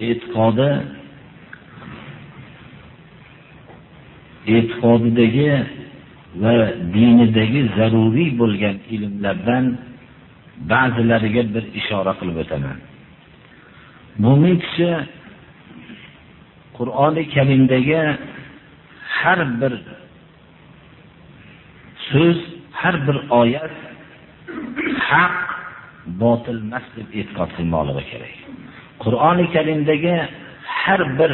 e'tiqodi e'tiqodidagi va dinidagi zaruriy bo'lgan ilmlardan ba'zilariga bir ishora qilib o'taman. Mu'min kishi qur'oni karimdagi har bir so'z har bir oyat haq botil emas deb e'tiqod qilmoqligi kerak. Qur'oni karimdagi har bir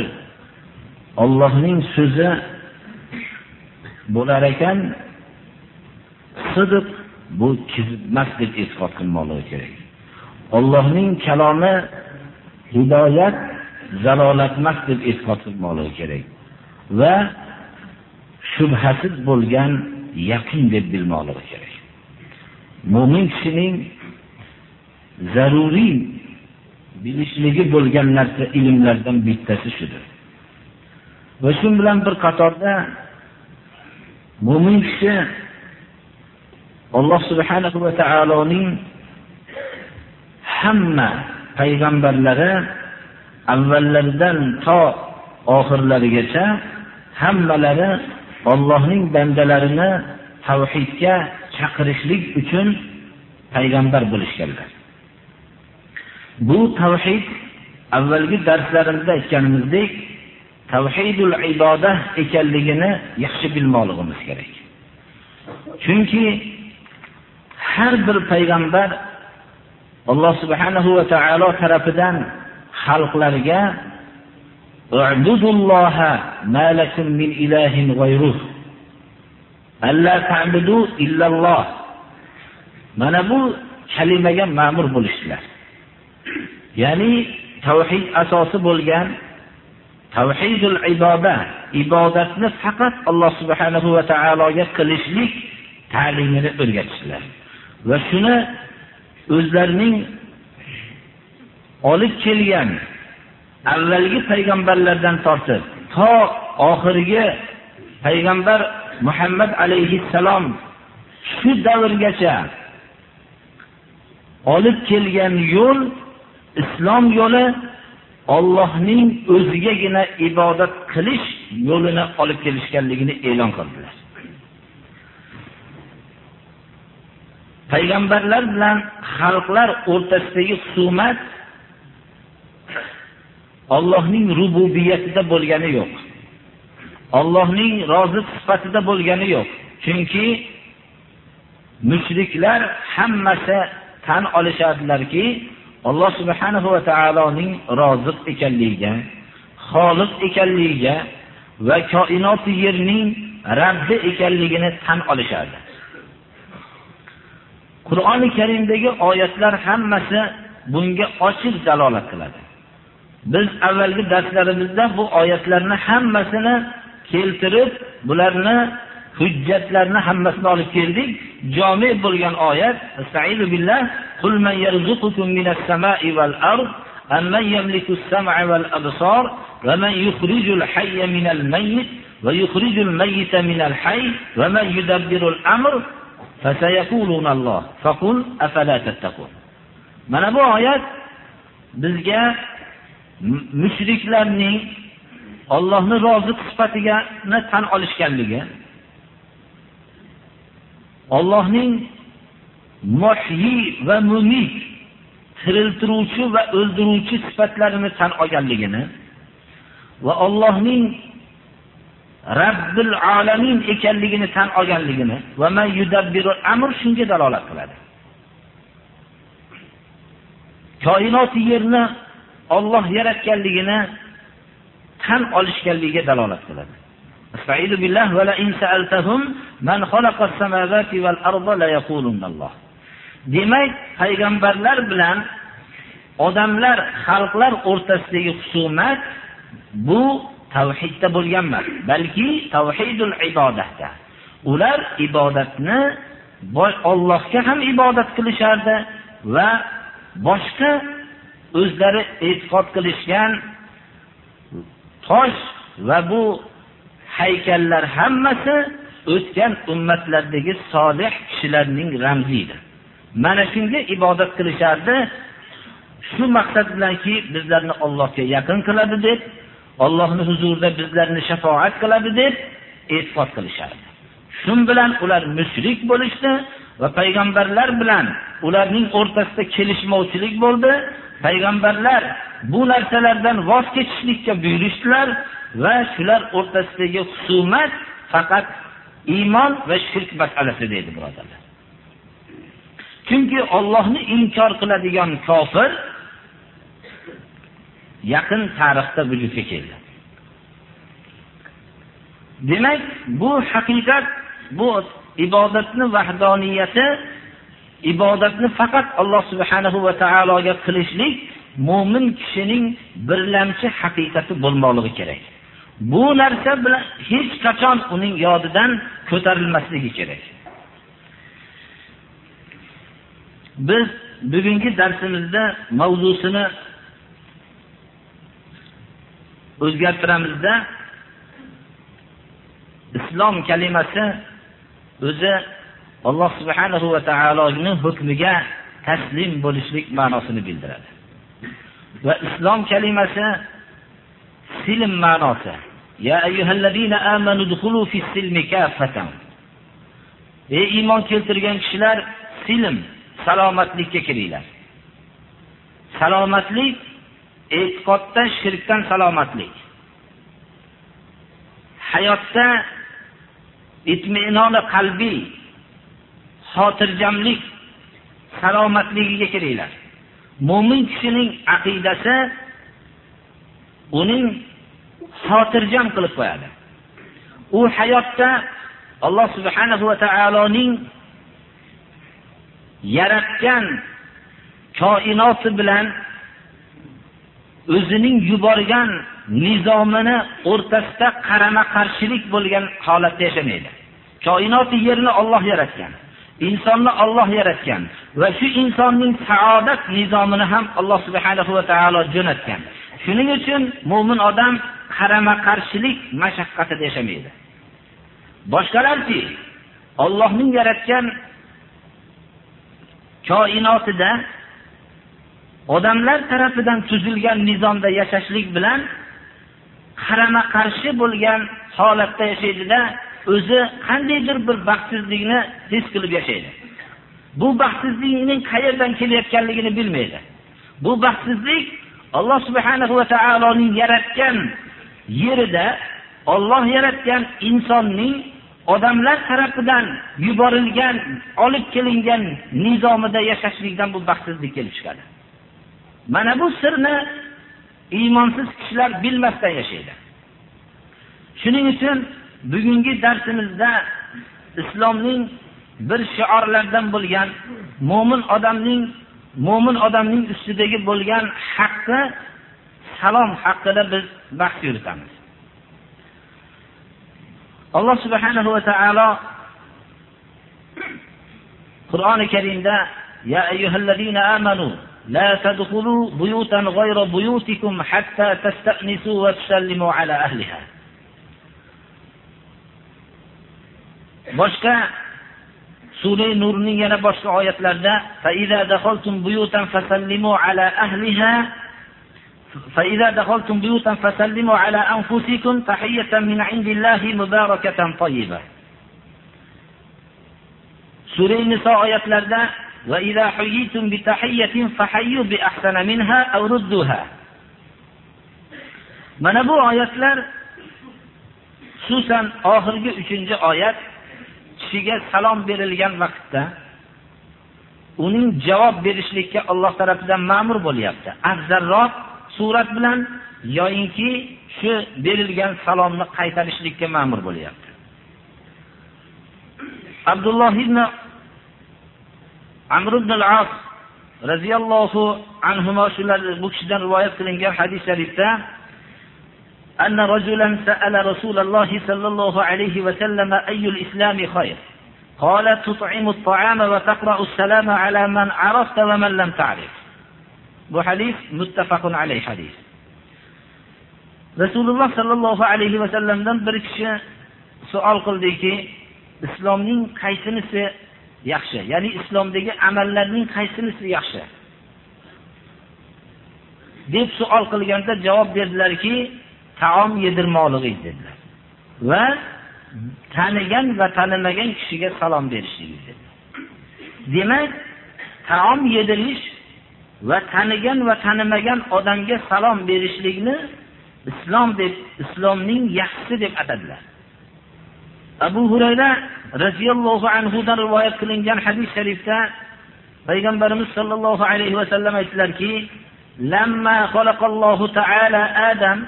Allohning so'zi bo'lar ekan sidiq bu kizib deb e'tiqod qilmoqligi kerak. Allohning kalomi hidoyat zalolat emas deb e'tiqod qilmoqligi kerak va shubhasiz bo'lgan yaqin deb bilmoqligi kerak. Mo'min kishining zaruriy bilishligi bo'lgan narsa ilmlardan bittasi shudir va shu bilan bir qatorda mu'min kishi alloh subhanahu va taoloning hamma payg'ambarlari avvallaridan to oxirlarigacha hammalari Allohning bandalarini tavhidga chaqirishlik uchun payg'ambar bo'lishganlar. Bu tavhid avvalgi darslarimizda aytganimizdek, tavhidul ibodah ekanligini yaxshi bilmoqligimiz kerak. Chunki har bir payg'ambar Alloh subhanahu va taolo tarafidan xalqlarga U'budulloha ma lakum min ilahin g'ayruh. Alla ta'budu illalloh. Mana bu kalimaga ma'mur bo'lishlar. Ya'ni tavhid asosi bo'lgan tavhidul iboda, ibodatni faqat Alloh subhanahu va taologa qilishlik ta'limini o'rgatishlar. Va shuni o'zlarining olib kelgan avvalgi payg'ambarlardan tortib to oxirgi payg'ambar Muhammad alayhissalom shu davrgacha olib kelgan yo'l islom yo'li Allohning o'zigagina ibodat qilish yo'lini olib kelishganligini e'lon qildilar. Payg'ambarlar bilan xalqlar o'rtasidagi husumat Allohning rububiyatida bo'lgani yo'q. Allohning rozi sifatida bo'lgani yo'q. Chunki mushriklar hammasi tan olishadilarki, Alloh subhanahu va taoloning roziq ekanligiga, xoliq ekanligiga va koinot yerning Rabbi ekanligini tan olishadi. Qur'oni Karimdagi oyatlar hammasi bunga ochiq dalolat qiladi. Biz avvalgi darslarimizda bu oyatlarni hammasini keltirib, bularni hujjatlarni hammasini olib keldik. Jami' bo'lgan oyat: saidu billah, qul man yarzuqukum minas sama'i val ard, amman yamliku as-sam'a wal absar, va man yukhrijul hayya minal mayyit va yukhrijul mayyita minal hayy, va man yudabbirul amr, fasayaquluna Alloh. Faqul afala tattaqun." Mana bu oyat bizga mushriklarning Allohni rozi sifatiga tan olishganligi Allohning muhyi va mumit tiriltiruvchi va o'ldiruvchi sifatlarini tan olganligini va Allohning Rabbil alamin ekanligini tan olganligini va man yudabbiru amr shunga dalolat qiladi. Koinot yerni Alloh yaratganligini tan olishganligiga dalolat qiladi. Estaizu billah va la in sa'altahum man khalaqa as-samawati wal arda la yaqulunna Allah. Demak, payg'ambarlar bilan odamlar xalqlar o'rtasidagi husumat bu tavhidda bo'lgan emas balki tavhidul ibodatda ular ibodatni Allohga ham ibodat qilishardi va boshqa o'zlari e'tiqod qilishgan tosh va bu haykallar hammasi o'tgan ummatlardagi solih kishilarning ramzidir. Mana shunga ibodat qilishardi. Shu maqsad bilanki bizlarni Allohga yaqin qiladi deb, Allohning huzurida bizlarni shafaat qiladi deb e'tiqod qilishardi. Shun bilan ular mushrik bo'lishdi va payg'ambarlar bilan ularning o'rtasida kelishmovchilik bo'ldi. Payg'ambarlar bu narsalardan voz kechishlikka buyurishdilar va shular o'rtasidagi husumat faqat iymon va shirk masalasi deydi birodarlar. Chunki Allohni inkor qiladigan kofir yaqin tarixda vujudga keldi. Demak, bu haqiqat, bu ibodatni vahdoniyati ibodatni faqat Alloh subhanahu va taologa qilishlik mu'min kishining birlamchi haqiqati bo'lmoqligi kerak. Bu narsa bilan hech qachon uning yodidan ko'tarilmasligi kerak. Biz bugungi darsimizda mavzusini o'zgartiramizda islom kalimasi o'zi Alloh subhanahu va taoloning hukmiga taslim bo'lishlik ma'nosini bildiradi. Va islom kalimasi silm ma'nosi. Ya ayyuhallazina amanu dukhulu fis silmi kaffatan. Ey iymon keltirgan kishilar, silm, salomatlikka kiringlar. Salomatlik e'tiqoddan shirkdan salomatlik. Hayotda itminoni qalbiy xotirjamlik salomatligiga kiringlar. Mo'min kishining aqidasi uning xotirjam qilib qo'yadi. U hayotda Alloh subhanahu va taoloning yaratgan koinoti bilan o'zining yuborgan nizomini o'rtasida qarama qarshilik bo'lgan holatda yashamaydi. Koinoti yerni Alloh yaratgan. insonni Alloh yaratgan va shu insonning saodat nizomini ham Alloh subhanahu va taolo jo'natgan. Shuning uchun mu'min odam qarama qarshilik mashaqqatida yashamaydi. boshqalarki Allohning yaratgan koinotida odamlar tarafidan tuzilgan nizomda yashashlik bilan qarama qarshi bo'lgan holatda yashaydida o'zi qandaydir bir baxtsizlikni his qilib yashaydi. Bu baxtsizlikning qayerdan kelayotganligini bilmaydi. Bu baxtsizlik Alloh subhanahu va taoloning yaratgan yerida Alloh yaratgan insonning odamlar tarafidan yuborilgan, olib kelingan nizomida yashashlikdan bu baxtsizlik kelib chiqadi. Mana bu sirni iymonsiz kishilar bilmasdan yashaydi. Shuning uchun bugungi darsimizda islomning bir shiorlaridan bo'lgan mo'min odamning mo'min odamning ustidagi bo'lgan haqqi salom haqida biz bahs yuritamiz. Alloh subhanahu va taolo Qur'oni Karimda ya ayyuhallazina amanu la tadkhulu buyutan ghayra buyutikum hatta tasta'nisu va tusallimu ala ahliha boshqa sura nurning yana boshqa oyatlarida فَإِذَا دَخَلْتُمْ بُيُوتًا فَسَلِّمُوا عَلَى أَهْلِهَا فإذا دخلتم بيوتا فسلموا على أنفسكم تحية من عند الله مباركة طيبة سورة النساء آيات لردى وإذا حييتم بتحية فحيوا بأحسن منها أو ردوها mana bu oyatlar xususan oxirgi uchinchi oyat kishiga salom berilgan vaqtda uning javob berishlikka Alloh tarafidan ma'mur bo'lyapti. Afzalroq surat bilan yoyinki shu berilgan salomni qaytarishlikka ma'mur bo'lyapti. Abdulloh ibn Amr ibn al-As roziyallohu anhu shular bu kishidan rivoyat qilingan hadis sharifda أن رجلا سأل رسول الله صلى الله عليه وسلم أي الإسلام خير قال تطعم الطعام وتقرأ السلام على من عرفت ومن لم تعرف Bu hadis muttafaqun alayh hadis. Rasululloh sallallohu alayhi va sallamdan bir kishi savol qildiki islomning qaysinisi yaxshi? Ya'ni islomdagi amallarning qaysinisi yaxshi? deb savol qilganda javob berdilarki taom yedirmoqligingiz dedilar. Va tanigan va tanimagan kishiga salom berishingiz dedilar. Demak taom yedirish va tanigan va tanimagan odamga salom berishlikni islom deb islomning yaxshisi deb atadilar abu hurayra roziyallohu anhudan rivoyat qilingan hadis sharifda payg'ambarimiz sollallohu alayhi vasallam aytdilarki لما خلق الله تعالى آدم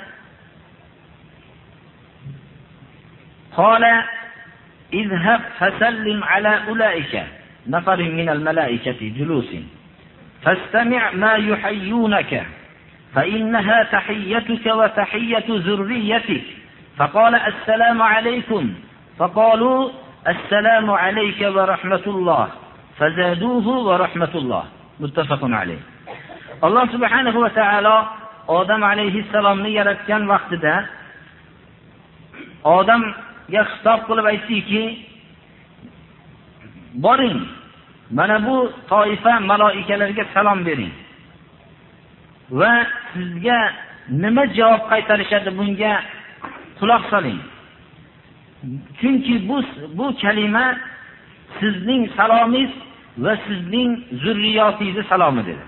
قال اذهب فسلم على أولئك نفر من الملائكة جلوس فاستمع ما يحيونك فإنها تحيتك وتحية ذريتك فقال السلام عليكم فقالوا السلام عليك ورحمة الله فزادوه ورحمة الله متفق عليه alloh subhanahu va taolo odam alayhissalomni yaratgan vaqtida odamga xitob qilib aytdiki boring mana bu toifa maloikalarga salom bering. Va sizga nima javob qaytarishadi bunga quloq soling. Chunki bu bu kalima sizning salomingiz va sizning zurriyotingizni salomi dedi.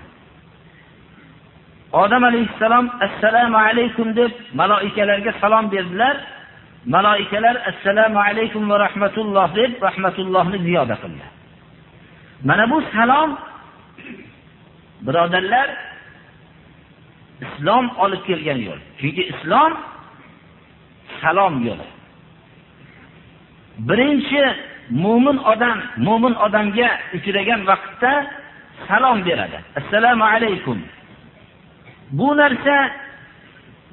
Odam alayhissalom assalomu alaykum deb maloikalarga salom berdilar. Maloikalar assalomu alaykum va rahmatulloh deb rahmatullohni ziyoda qildilar. Mana bu salom birodarlar islom olib kelgan yo'l. Chunki islom salom yo'li birinchi mu'min odam mu'min odamga uchragan vaqtda salom beradi. Assalomu alaykum. Bu narsa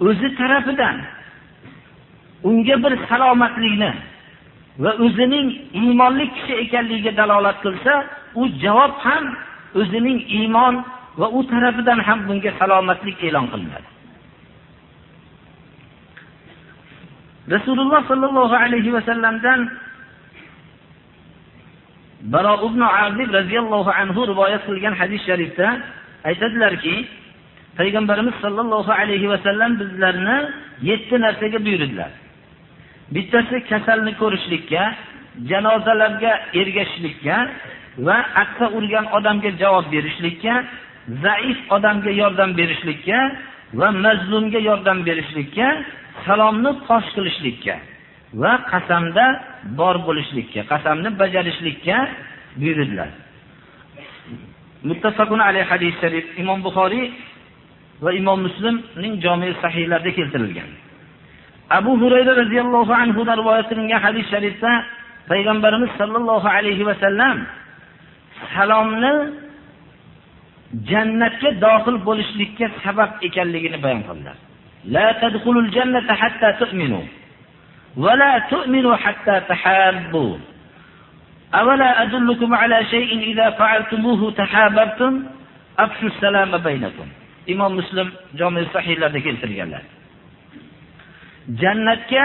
o'zi tarafidan unga bir salomatlikni va o'zining iymonli kishi ekanligiga dalolat qilsa u javob ham o'zining iymon va u tarafidan ham bunga salomatlik e'lon qilinadi. Rasululloh sollallohu alayhi vasallamdan baro ibn azib roziyallohu anhu rivoyat qilgan hadis sharifda aytadilarki payg'ambarimiz sollallohu alayhi vasallam bizlarni yetti narsaga buyurdilar. Bittasi kasalni ko'rishlikka janozalarga ergashishlikka va aqsa urgan odamga javob berishlikka zaif odamga yordam berishlikka va mazlumga yordam berishlikka salomni fosh qilishlikka va qasamda bor bo'lishlikka qasamni bajarishlikka buyurdilar. Muttafaqun alayhi hadis sharif imom buxoriy va imom muslimning jomi sahiylarida keltirilgan. Abu hurayra roziyallohu anhudan rivoyat qilingan hadis sharifda payg'ambarimiz sollallohu alayhi vasallam salomni jannatga dohil bo'lishlikka sabab ekanligini bayon qildilar. La tadkhulul jannata hatta tu'minu va la tu'minu hatta tahabbu. Avala adullukum ala shay'in idza fa'altumuhu tahabbtum afshu salama baynakum. Imom Muslim jami sahihlarda keltirganlar. Jannatga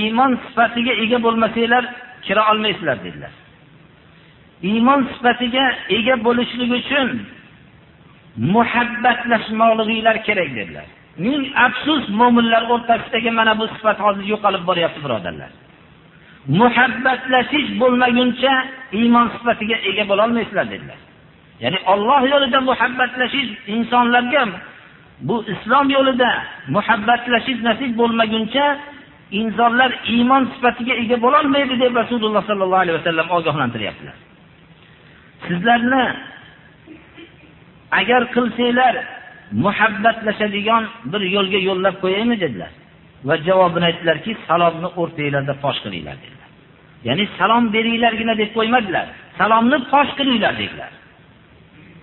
iymon sifatiga ega bo'lmasanglar kira olmaysizlar dedilar. Iymon sifatiga ega bo'lishlik uchun muhabbatlashmoqliginglar kerak dedilar. Ming afsus mo'minlar o'rtasidagi mana bu sifat hozir yo'qolib boryapti birodarlar. Muhabbatlashish bo'lmaguncha iymon sifatiga ega bo'lolmaysizlar dedilar. Ya'ni olloh yo'lida muhabbatlashish insonlarga bu islom yo'lida muhabbatlashish nasib bo'lmaguncha insonlar iymon sifatiga ega bo'lolmaydi deb rasululloh sollallohu alayhi vasallam ogohlantiryaptilar. sizlarni agar qilsanglar muhabbatlashadigan bir yo'lga yo'llab qo'yaymi dedilar. Va javobini aytdilarki salomni o'rtanglarda fosh qilinglar dedilar. Ya'ni salom beringlargina deb qo'ymadilar. Salomni fosh qilinglar dedilar.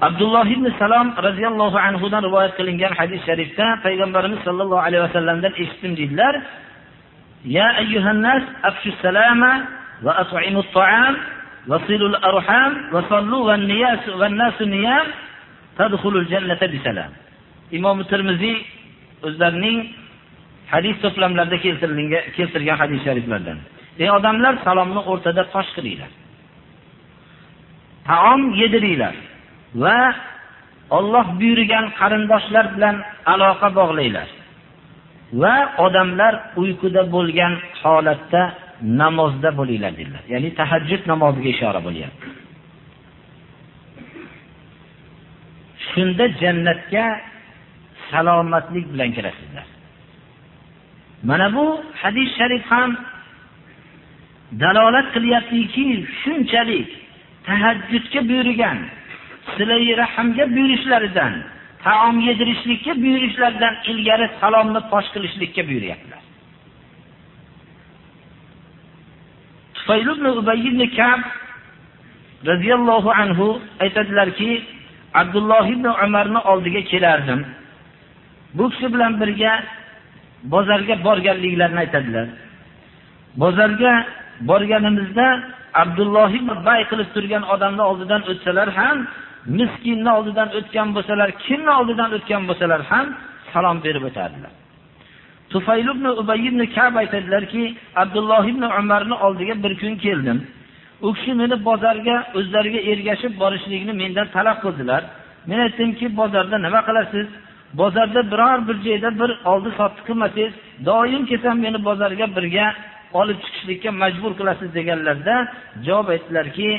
Abdulloh ibn salom roziyallohu anhudan rivoyat qilingan hadis sharifda payg'ambarimiz sollallohu alayhi vasallamdan eshitdim deydilar. Ya ayyuhannas afshu salama va at'imu ta'am vasilul arham va sallu va niyas va nasu niyam tadkhulul jannata bisalam. Imom Tirmiziy o'zlarining hadis to'plamlarida keltirilgan keltirgan hadis shariflardan. Ey odamlar, salomni o'rtada tosh qilinglar. Taom yediringlar va Alloh buyurgan qarindoshlar bilan aloqa bog'langlar. Va odamlar uyquda bo'lgan holatda namozda bo'linglar dedilar. Ya'ni tahajjud namoziga ishora bo'lyapti. Shunda jannatga salomatlik bilan kirasizlar. Mana bu hadis sharif ham dalolat qilyaptiki shunchalik tahajjudga buyurgan silai rahamga buyurishlaridan taom yedirishlikka buyurishlaridan ilgari salomni fosh qilishlikka buyuryaptilar. Tufayl ibn ubay ibn kab radhiyallohu anhu aytadilarki abdulloh ibn umarni oldiga kelardim bu kishi bilan birga bozorga borganliklarini aytadilar bozorga borganimizda abdulloh ibn bay qilib turgan odamni oldidan o'tsalar ham miskinni oldidan o'tgan bo'lsalar kimni oldidan o'tgan bo'lsalar ham salom berib o'tardilar. Tufayl ibn ubay ibn kab aytadilarki abdulloh ibn umarni oldiga bir kun keldim. U kishi meni bozorga o'zlariga ergashib borishlikni mendan talab qildilar. Men aytdimki bozorda nima qilasiz? Bozorda biror bir joyda bir oldi sotib qilmasangiz doim kelsam meni bozorga birga olib chiqishlikka majbur qilasiz deganlarda javob aytdilarki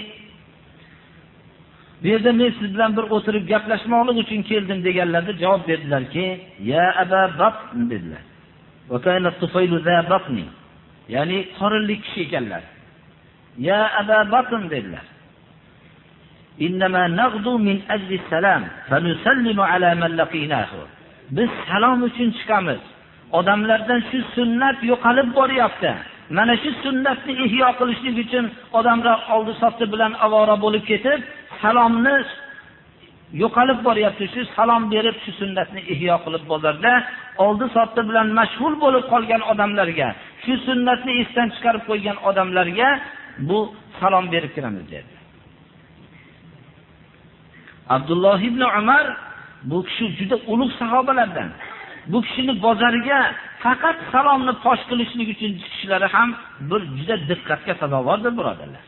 bu yerda men siz bilan bir o'tirib gaplashmoqlik uchun keldim deganlarda javob berdilarki ya aba Bakr" dedilar. Ya'ni qorinli kishi ekanlar ya aba batn dedilar biz salom uchun chiqamiz odamlardan shu sunnat yo'qolib boryapti. Mana shu sunnatni ihyo qilishlik uchun odamlar oldi sotdi bilan avora bo'lib ketib salomni yo'qolib boryapti shu salom berib shu sunnatni ihyo qilib bozorda oldi sotdi bilan mashg'ul bo'lib qolgan odamlarga shu sunnatni esdan chiqarib qo'ygan odamlarga bu salom berib kiramiz dedi. Abdulloh ibn umar bu kishi juda ulug' sahobalardan. Bu kishini bozoriga faqat salomni fosh qilishlik uchun chiqishlari ham bir juda diqqatga sazovordir birodarlar.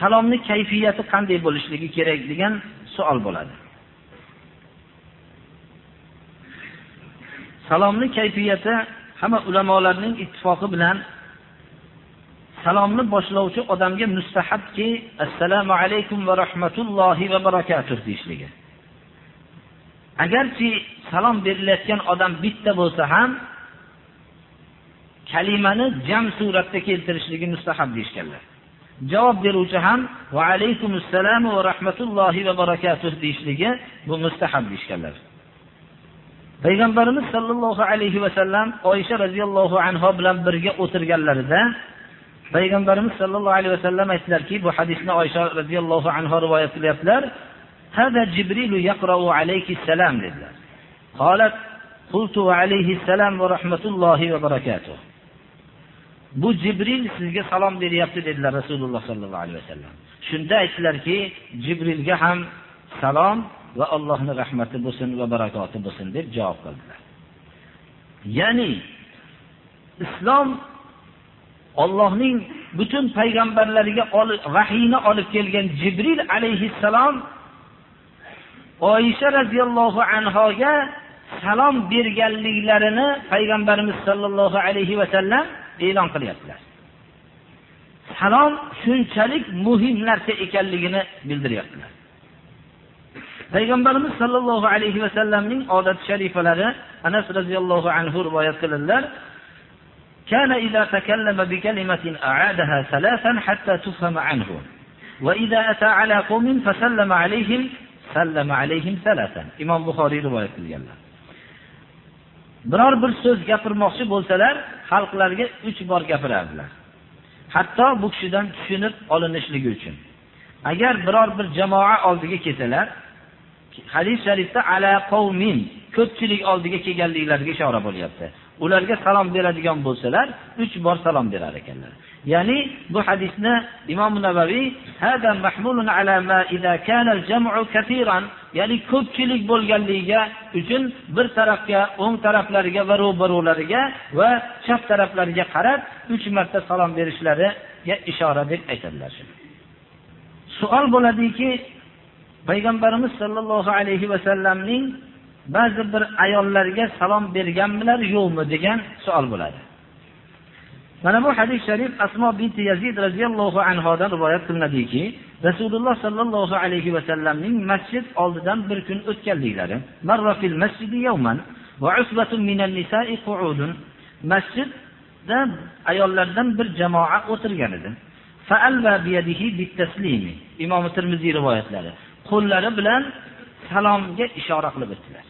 Salomni kayfiyati qanday bo'lishligi kerak degan savol bo'ladi. Salomning kayfiyati hamma ulamolarning ittifoqi bilan salomni boshlovchi odamga mustahabki assalomu alaykum va rahmatullohi va barakatuh deyishligi. Agarchi salom berilayotgan odam bitta bo'lsa ham kalimani jam suratda keltirishligi mustahab deyishganlar. javob beruvchi ham va alaykum assalom va rahmatullohi va barakatuh deyishligi bu mustahab deyishganlar payg'ambarimiz sollallohu alayhi vasallam oysha roziyallohu anhu bilan birga o'tirganlarida payg'ambarimiz sollallohu alayhi vasallam aytdilarki bu hadisni oysha roziyallohu anhu rivoyat qilyaptilar هذا جبريل يقرأ عليك السلام dedilar قالت قلت وعليه السلام ورحمة الله وبركاته bu jibril sizga salom beryapti dedilar rasululloh sollallohu alayhi vasallam. Shunda aytdilarki jibrilga ham salom va Allohning rahmati bo'lsin va barakoti bo'lsin deb javob qildilar. Ya'ni islom Allohning butun payg'ambarlariga vahiyni olib kelgan jibril alayhissalom Oyisha radhiyallohu anhoga salom berganliklarini payg'ambarimiz sollallohu alayhi vasallam e'lon qilyaptilar salom shunchalik muhim narsa ekanligini bildiryaptilar payg'ambarimiz sollallohu alayhi vasallamning odat sharifalari anas roziyallohu anhu rivoyat qiladilar كان إذا تكلم بكلمة أعادها ثلاثا حتى تفهم عنه وإذا أتى على قوم فسلم عليهم سلم عليهم ثلاثا إمام بخاري رواية qilganlar Biror bir so'z gapirmoqchi bo'lsalar xalqlarga uch bor gapirardilar. Hatto bu kishidan tushunib olinishligi uchun. Agar biror bir jamoa oldiga kelsalar hadis sharifda ala qavmin ko'pchilik oldiga kelganliklariga ishora bo'lyapti. Ularga salom beradigan bo'lsalar uch bor salom berar ekanlar. Ya'ni bu hadisni imom navaviy hada mahmulun ala ma idza kana al-jam'u katiran ya'ni ko'pchilik bo'lganligiga uchun bir tarafga o'ng taraflariga va ro'barolariga va chap taraflariga qarab uch marta salom berishlariga ishora deb aytadilar savol bo'ladiki payg'ambarimiz sollallohu alayhi vasallamning ba'zi bir ayollarga salom berganmilar yo'qmi degan savol bo'ladi. Mana bu hadis sharif asmo binti yazid roziyallohu anhodan rivoyat qilinadiki rasululloh sollallohu alayhi vasallamning masjid oldidan bir kun o'tganliklari masjidda ayollardan bir jamoa o'tirgan edi. Imom termiziy rivoyatlari. Qo'llari bilan salomga ishora qilib o'tdilar.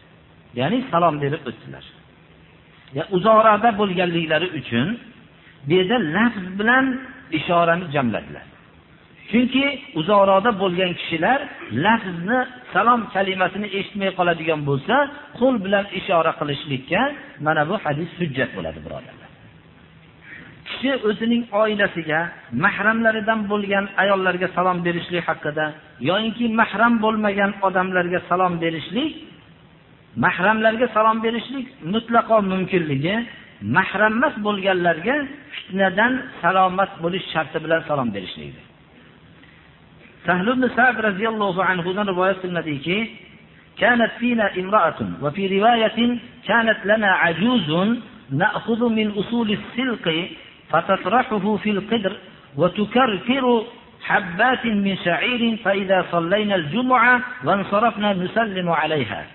Ya'ni salom berib o'tdilar. Uzoqroqda bo'lganliklari uchun bu yerda lafz bilan ishorani jamladilar. Chunki uzoqroqda bo'lgan kishilar lafzni salom kalimasini eshitmay qoladigan bo'lsa qo'l bilan ishora qilishlikka mana bu hadis hujjat bo'ladi birodarlar. Kishi o'zining oilasiga mahramlaridan bo'lgan ayollarga salom berishlik haqida yoyinki mahram bo'lmagan odamlarga salom berishlik mahramlarga salom berishlik mutlaqo mumkinligi mahrammas bo'lganlarga fitnadan salomat bo'lish sharti bilan salom berishlikdir sahl ibn sad roziyallohu anhudan rivoyat qilinadiki كانت فينا امرأة وفي رواية كانت لنا عجوز نأخذ من أصول السلق فتطرحه في القدر وتكركر حبات من شعير فإذا صلينا الجمعة وانصرفنا نسلم عليها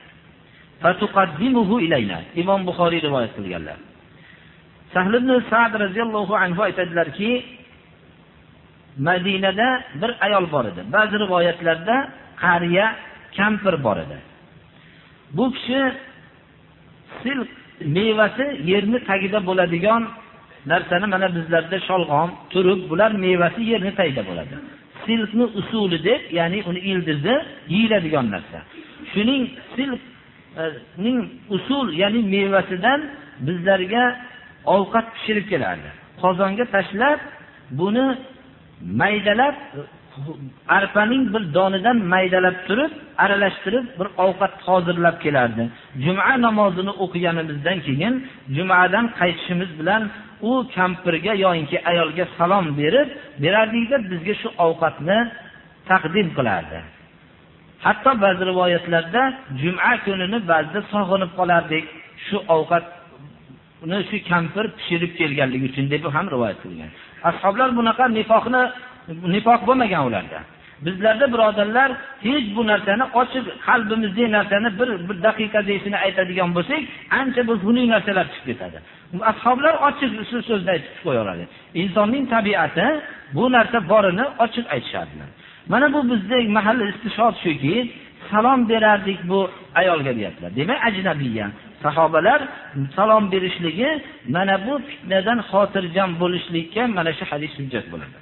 فتقدمه إلينا إمام بخاري رواية قilganlar sahl ibn sad roziyallohu anhu aytadilarki madinada bir ayol bor edi. Ba'zi rivoyatlarda qariya kampir bor edi. Bu kishi silq mevasi yerni tagida bo'ladigan narsani mana bizlarda sholg'om turib bular mevasi yerni tagida bo'ladi. Silkni usuli deb ya'ni uni ildizi yeyiladigan narsa. Shuning silkning usul ya'ni mevasidan bizlarga ovqat pishirib kelardi. Qozonga tashlab buni maydalab arpaning bir donidan maydalab turib aralashtirib bir ovqat hozirlab kelardi. Juma namozini o'qiganimizdan keyin jumadan qaytishimiz bilan u kampirga yoinki ayolga salom berib berardikda bizga shu ovqatni taqdim qilardi. Hatto ba'zi rivoyatlarda juma kunini ba'zida sog'inib qolardik. Shu ovqat uni shu kampir pishirib kelganligi uchun deb ham rivoyat qilgan. Ashoblar bunaqa nifoqni nifoq bo'lmagan ularda. Bizlarda birodarlar hech bu narsani ochiq qalbimizdagi narsani bir bir daqiqadagina aytadigan bo'lsak ancha bir xunuk narsalar chiqib ketadi. Ashoblar ochiq shu so'zni aytib qo'yaveradi. Insonning tabiati bu narsa borini ochiq aytishadi mana bu bizda mahalla istishod shuki salom berardik bu ayolga deyaptilar. Demak ajnabiya sahobalar salom berishligi mana bu fitnadan xotirjam bo'lishlikka mana shu hadis hujjat bo'ladi.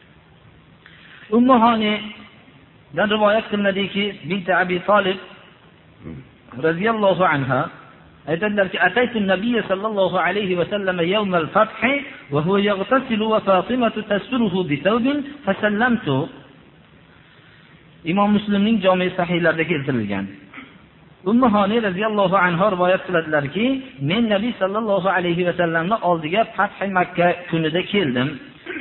Ummahoni dan rivoyat qilinadiki, binti Abi Talib radhiyallohu anha aytadilarki, "Ataytu an-nabiy sallallohu alayhi va sallam yawm al-fath wa huwa yaghtasilu wa Fatimatu tasturuhu bi thawbin fasallamtu." Imom Muslimning jami sahihlarida keltirilgan. Ummihoniy roziyallohu anhu rivoyat qiladilarki men nabiy sollallohu alayhi vasallamni oldiga fathi makka kunida keldim.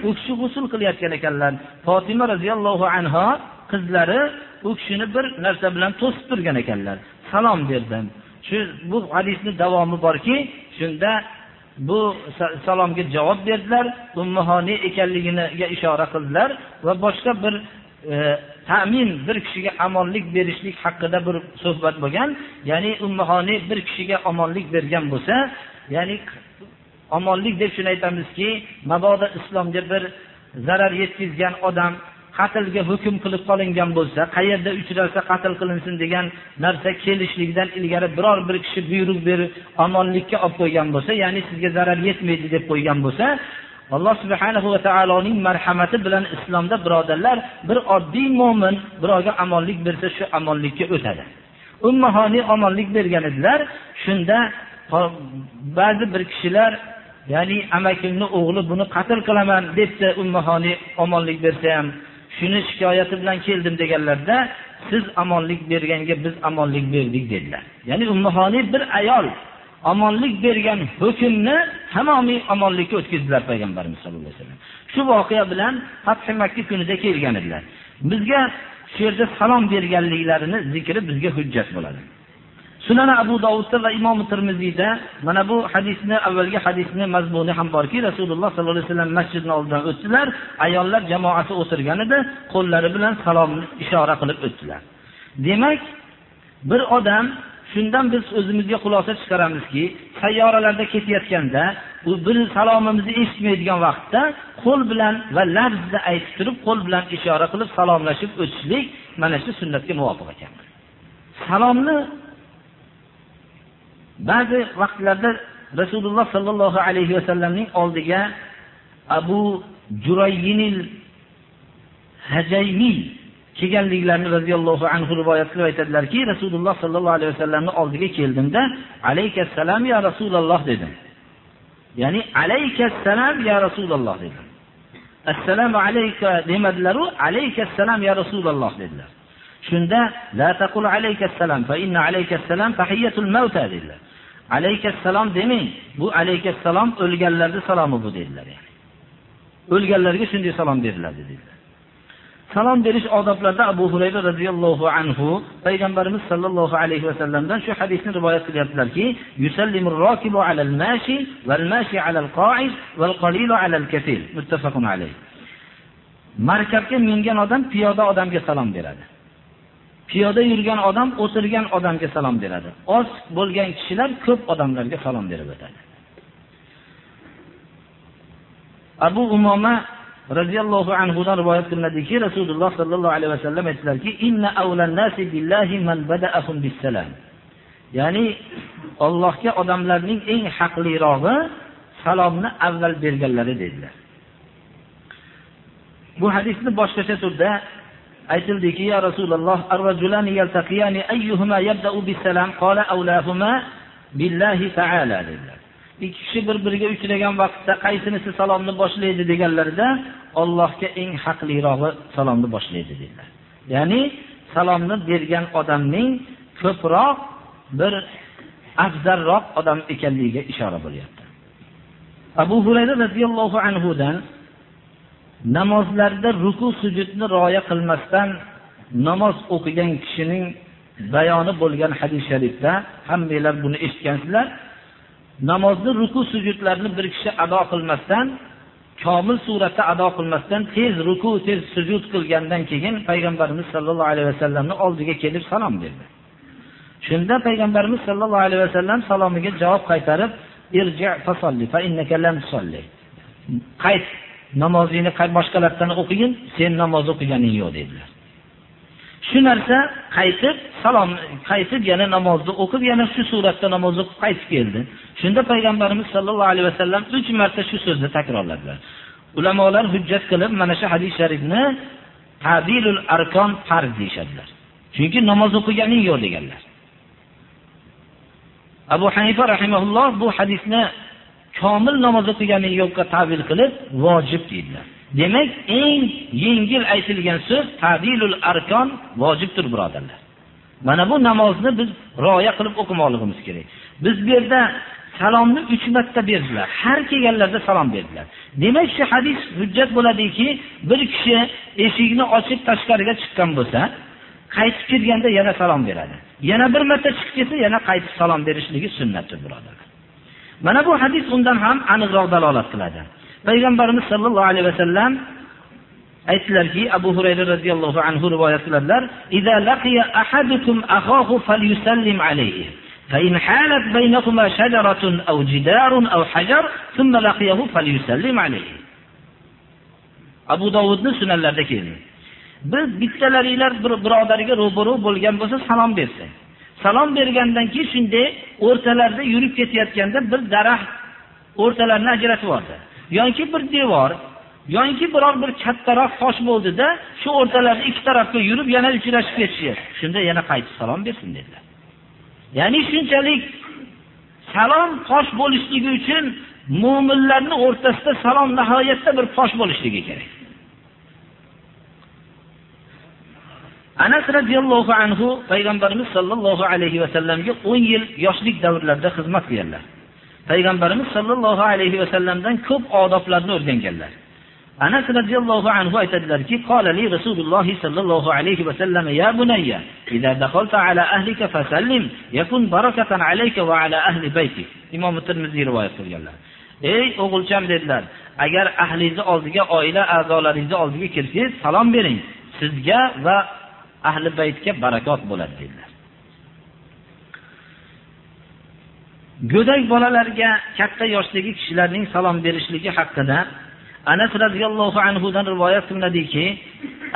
U kishi g'usul qilayotgan ekanlar. Fotima roziyallohu anha qizlari u kishini bir narsa bilan to'sib turgan ekanlar. Salom berdim. Shu bu hadisni davomi borki shunda bu salomga javob berdilar. Ummihoniy ekanligiga ishora qildilar va boshqa bir e, ta'min bir kishiga omonlik berishlik haqida bir suhbat bo'lgan ya'ni ummahoniy bir kishiga omonlik bergan bo'lsa ya'ni omonlik deb shuni aytamizki mabodo islomga bir zarar yetkazgan odam qatlga hukm qilib qolingan bo'lsa qayerda uchrasa qatl qilinsin degan narsa kelishligidan ilgari biror bir kishi buyruq berib omonlikka olib qo'ygan bo'lsa ya'ni sizga zarar yetmaydi deb qo'ygan bo'lsa alloh subhanahu va taoloning marhamati bilan islomda birodarlar bir oddiy mo'min birovga omonlik bersa shu omonlikka o'tadi. Ummahoniy omonlik bergan edilar. Shunda ba'zi bir kishilar ya'ni amakimni o'g'li buni qatl qilaman debdi ummahoniy omonlik bersa ham shuni shikoyati bilan keldim deganlarda siz omonlik berganga biz omonlik berdik dedilar. Ya'ni ummahoniy bir ayol omonlik bergan hukmni tamomiy omonlikka o'tkazdilar payg'ambarimiz sallallohu alayhi vasallam. Shu voqea bilan fathi makka kunida kelgan edilar. Bizga shu yerda salom berganliklarini zikri bizga hujjat bo'ladi. Sunani abu dovudda va imom termiziyda mana bu hadisni avvalgi hadisni mazmuni ham borki rasululloh sollallohu alayhi vasallam masjidni oldidan o'tdilar ayollar jamoasi o'tirgan edi qo'llari bilan salomni ishora qilib o'tdilar. Demak bir odam shundan biz o'zimizga xulosa chiqaramizki sayyoralarda ketayotganda u bir salomimizni eshitmaydigan vaqtda qo'l bilan va lafzda aytib turib qo'l bilan ishora qilib salomlashib o'tishlik mana shu sunnatga muvofiq ekan. Salomni ba'zi vaqtlarda rasululloh sollallohu alayhi vasallamning oldiga abu jurayinil hajaymiy kelganliklarini roziyallohu anhu rivoyat qilib aytadilarki rasululloh sollallohu alayhi vasallamni oldiga keldimda alaykassalam ya rasululloh dedim. Ya'ni alaykassalam ya rasululloh dedim. Assalomu alayka demadilaru alaykassalam ya rasululloh dedilar. Shunda la taqul alaykassalam fa inna alaykassalam tahiyatul mauta dedilar. Alaykassalom demang bu alaykassalom o'lganlarni salomi bu dedilar yani. o'lganlarga shunday salom beriladi dedilar. Salom berish odoblarida abu hurayra radhiyallohu anhu payg'ambarimiz sallallohu alayhi vasallamdan shu hadisni rivoyat qilyaptilarki yusallimur rokibu alal mashi val mashi alal qa'id val qalilu alal kathir. muttafaqun alayh. Markabga mingan odam piyoda odamga salom beradi. Piyoda yurgan odam o'tirgan odamga salom beradi. Oz bo'lgan kishilar ko'p odamlarga salom berib o'tadi. Abu umoma roziyallohu anhudan rivoyat qilinadiki rasululloh sollallohu alayhi vasallam aytdilarki ya'ni Allohga odamlarning eng haqlirog'i salomni avval berganlari dedilar. Bu hadisni boshqacha turda aytildiki ya rasululloh dedilar. Ikki kishi bir biriga uchragan vaqtda qaysinisi salomni boshlaydi deganlarida Allohga eng haqlirog'i salomni boshlaydi dedilar. Ya'ni salomni bergan odamning ko'proq bir afzalroq odam ekanligiga ishora bo'lyapti. Abu hurayra anhu dan namozlarda ruku sujudni rioya qilmasdan namoz o'qigan kishining bayoni bo'lgan hadis sharifda hammanglar buni eshitgansizlar namozni ruku sujudlarni bir kishi ado qilmasdan komil suratda ado qilmasdan tez ruku tez sujud qilgandan keyin payg'ambarimiz sollallohu alayhi vasallamni oldiga kelib salom berdi. Shunda payg'ambarimiz sollallohu alayhi vasallam salomiga javob qaytarib qayt namozingni boshqalardan o'qigin sen namoz o'qiganing yo'q dedilar. Shu narsa qaytib salom qaytib yana namozni o'qib yana shu suratda namoz o'qib qaytib keldi. Shunda payg'ambarimiz sollallohu alayhi vasallam uch marta shu so'zni takrorladilar. Ulamolar hujjat qilib mana shu hadis sharifni tadilul arkon farz deyishadilar. Chunki namoz o'qiganing yo'q deganlar. Abu hanifa rahimaulloh bu hadisni komil namoz o'qiganing yo'qqa tavil qilib vojib deydilar. Demak eng yengil aytilgan so'z tadilul arkon vojibdir birodarlar. Mana bu namozni biz rioya qilib o'qimoqligimiz kerak. Biz bu yerda salomni uch marta berdilar. Har kelganlarda salom berdilar. Demak shu hadis hujjat bo'ladiki bir kishi eshikni ochib tashqariga chiqqan bo'lsa qaytib kelganda yana salom beradi. Yana bir marta chiqib ketsa yana qaytib salom berishligi sunnatdir birodarlar. Mana bu hadis undan ham aniqroq dalolat qiladi. payg'ambarimiz sollallohu alayhi vasallam aytdilarki abu hurayra roziyallohu anhu rivoyat qiladilar فإن حالت بينهما شجرة أو جدار أو حجر ثم لقيه فليسلم عليه abu dovudni sunanlarida keldi biz bittalaringlar bir birodariga ro'baro bo'lgan bo'lsa salom bersang salom bergandan keyin shunday o'rtalarida yurib ketayotganda bir daraxt o'rtalarini ajratib yubordi yoki bir devor yoki biror bir kattaroq tosh bo'ldida shu o'rtalarda ikki tarafga yurib yana uchrashib ketishi shunda yana qaytib salom bersin dedilar. Ya'ni shunchalik salom fosh bo'lishligi uchun mo'minlarni o'rtasida salom nihoyatda bir fosh bo'lishligi kerak. Anas roziyallohu anhu payg'ambarimiz sollallohu alayhi vasallamga o'n yil yoshlik davrlarida xizmat qilganlar. payg'ambarimiz sollallohu alayhi vasallamdan ko'p odoblarni o'rganganlar anas roziyallohu anhu aytadilarki قال لي رسول الله صلى الله عليه وسلم يا بني إذا دخلت على أهلك فسلم يكن بركة عليك وعلى أهل بيتك imom termiziy rivoyat qilganlar ey o'g'ilcham dedilar agar ahlingizni oldiga oila a'zolaringizni oldiga kirsangiz salom bering sizga va ahli baytga barakot bo'ladi dedilar go'dak bolalarga katta yoshdagi kishilarning salom berishligi haqida anas roziyallohu anhudan rivoyat qilinadiki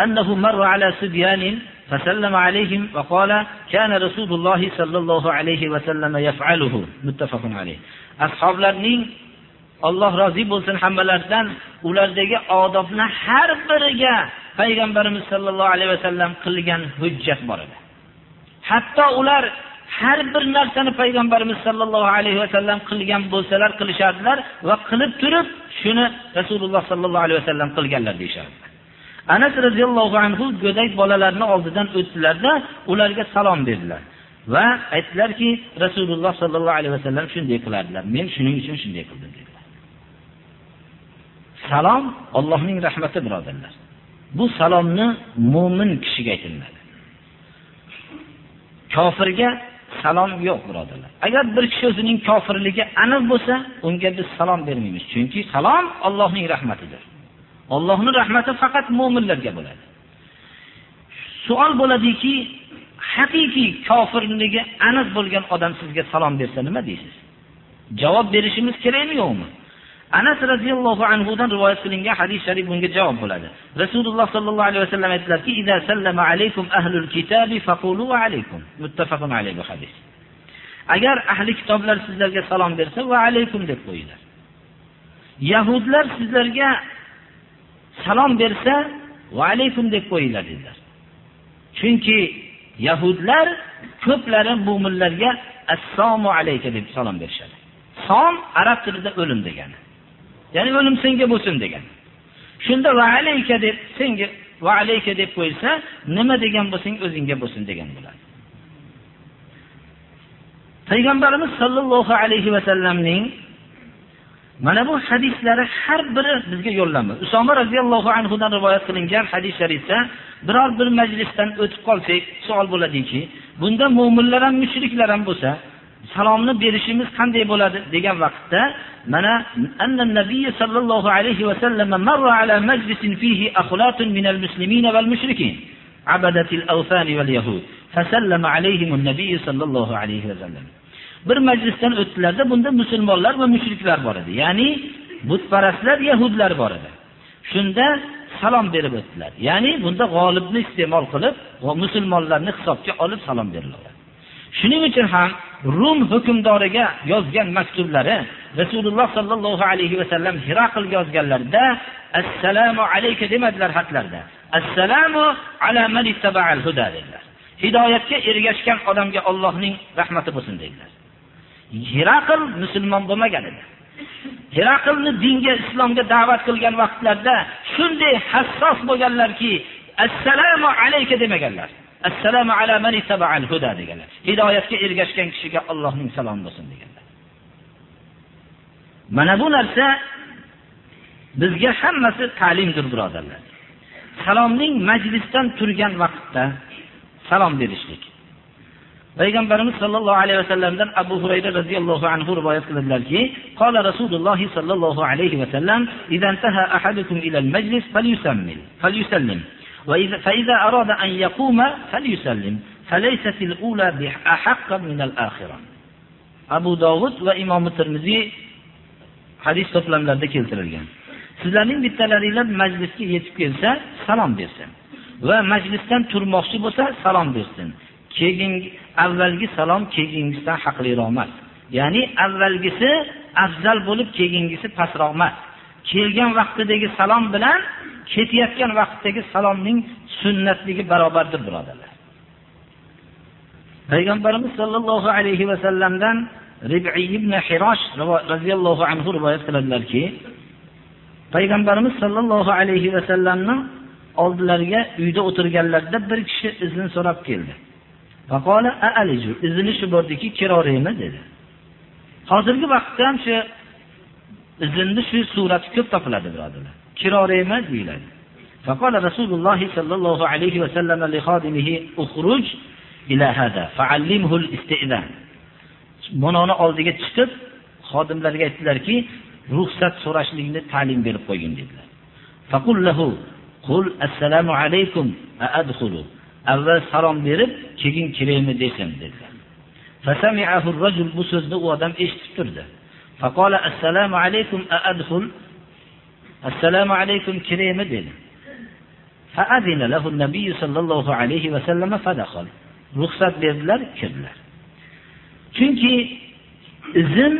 أنه مر على سبيان فسلم عليهم وقال كان رسول الله صلى الله عليه وسلم يفعله متفق عليه ashablarning Alloh rozi bo'lsin hammalaridan ulardagi odobni har biriga payg'ambarimiz sollallohu alayhi vasallam qilgan hujjat bor edi hatto ular har bir narsani payg'ambarimiz sollallohu alayhi vasallam qilgan bo'lsalar qilishardilar va qilib turib shuni rasululloh sollallohu alayhi vasallam qilganlar deyishardi. Anas roziyallohu anhu go'dak bolalarni oldidan o'tdilarda ularga salom berdilar va aytdilarki rasululloh sollallohu alayhi vasallam shunday qilardilar men shuning uchun shunday qildim dedilar. Salom Allohning rahmati birodarlar. Bu salomni mo'min kishiga aytiladi kofirga salom yo'q birodarlar. Agar bir kishi o'zining kofirligi aniq bo'lsa unga biz salom bermaymiz. Chunki salom Allohning rahmatidir. Allohning rahmati faqat mu'minlarga bo'ladi. Savol bo'ladiki haqiqiy kofirligi aniq bo'lgan odam sizga salom bersa nima deysiz? Javob berishimiz kerakmi yo'qmi? Anas radhiyallohu anhudan rivoyat qilingan hadis sharif bunga javob bo'ladi. Rasululloh sallallohu alayhi vasallam aytdilarki sallama alaykum ahlul kitabi faqulu alaykum. Muttafaqun alayhi hadis. Agar ahli kitoblar sizlarga salom bersa va alaykum deb qo'yinglar. Yahudlar sizlarga salom bersa va alaykum deb qo'yinglar dedilar. Chunki yahudlar ko'plari mo'minlarga assalomu alayka deb salom berishadi. Som arab tilida o'lim degani. Ya'ni o'lim senga bo'lsin degan. Shunda va alayka deb senga va alayka deb qo'yilsa nima degan bo'lsang o'zingga bo'lsin degan bo'ladi. Payg'ambarimiz sollallohu alayhi vasallamning mana bu hadislari har biri bizga yo'llanma usoma roziyallohu anhudan rivoyat qilingan hadis sharifda biror bir majlisdan o'tib qolsak savol bo'ladiki bunda mo'minlar ham mushriklar ham bo'lsa salomni berishimiz qanday bo'ladi degan vaqtda mana anna nabiy sallallohu alayhi vasallam marra ala majlisin fihi akhlatun min al-muslimin wal mushrikin abadatil awsan wal yahud fasallama alayhim an-nabiy sallallohu alayhi vasallam bir majlisdan o'tdilarda bunda musulmonlar va mushriklar bor edi. Ya'ni butparastlar yahudlar bor edi. Shunda salom berib o'tdilar. Ya'ni bunda g'olibni iste'mol qilib va musulmonlarni hisobga olib salom beriladi shuning uchun ham rum hukmdoriga yozgan maktublari rasululloh sallallohu alayhi va sallam hiraqlga yozganlarida assalomu alayka demadilar xatlarda. Assalomu ala man huda dedilar. Hidoyatga ergashgan odamga Allohning rahmati bo'lsin dedilar. Hiraql musulmon bo'lmagan edi. Hiraqlni dinga islomga da'vat qilgan vaqtlarda shunday hassos bo'lganlarki assalomu alayka demaganlar. assalomu ala man ittaba'al huda deganlar. Hidoyatga ergashgan kishiga Allohning salomi bo'lsin deganlar. Mana bu narsa bizga hammasi ta'limdir birodarlar. Salomning majlisdan turgan vaqtda salom berishlik. Payg'ambarimiz sollallohu alayhi vasallamdan abu hurayra radhiyallohu anhu rivoyat qiladilarki qala rasululloh sollallohu alayhi vasallam عليه وسلم إذا انتهى أحدكم إلى المجلس فليسلم فليسلم وإذا فإذا أراد أن يقوم فليسلم فليست الأولى بأحق من الآخرة أبو داود وإمام الترمذي hadis to'plamlarida keltirilgan sizlarning bittalaringlar majlisga yetib kelsa salom bersin va majlisdan turmoqchi bo'lsa salom bersin keyin avvalgi salom keyingisidan haqliroq emas ya'ni avvalgisi afzal bo'lib keyingisi pastroq emas kelgan vaqtidagi salom bilan ketayotgan vaqtdagi salomning sunnatligi barobardir birodarlar. Payg'ambarimiz sollallohu alayhi vasallamdan ribiy ibn hirosh roziyallohu anhu rivoyat qiladilarki payg'ambarimiz sollallohu alayhi vasallamni oldilariga uyda o'tirganlarida bir kishi izn so'rab keldi. Izini shu bordiki kiroraymi? dedi. Hozirgi vaqtda ham shu izinni shu surati ko'p topiladi birodarlar. kiroraymi deyiladi فقال رسول الله صلى الله عليه وسلم لخادمه اخرج إلى هذا فعلمه الاستئذان bunoni oldiga chiqib xodimlarga aytdilarki ruxsat so'rashlikni ta'lim berib qo'ygin dedilar qul assalomu alaykum adkhulu avval salom berib keyin kiraymi desam dedilar bu so'zni u odam eshitib turdi faqola assalomu alaykum adkhul assalomu alaykum kiraymi dedi فأذن له النبي صلى الله عليه وسلم فدخل ruxsat berdilar kirdilar chunki izn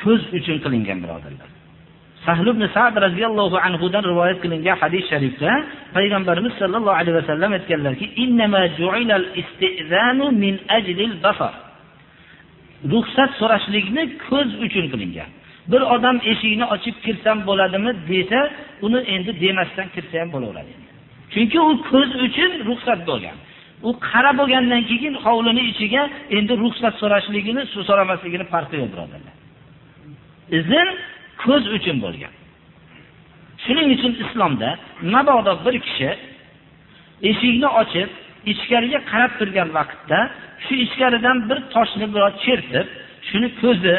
ko'z uchun qilingan birodarlar sahl ibn sad roziyallohu anhudan rivoyat qilingan hadis sharifda payg'ambarimiz sollallohu alayhi vasallam aytganlarki ruxsat so'rashlikni ko'z uchun qilingan Bir odam eshikni ochib kirsam bo'ladimi desa uni endi demasdan kirsa ham bo'laveradi. Chunki u ko'z uchun ruxsat bo'lgan. U qara bo'lgandan keyin hovlini ichiga endi ruxsat so'rashligini so'ramasligini farqi yo'q birodarlar. Izn ko'z uchun bo'lgan. Shuning uchun islomda mabodo bir kishi eshikni ochib ichkariga qarab turgan vaqtda shu ichkaridan bir toshni biroz chertib shuni ko'zi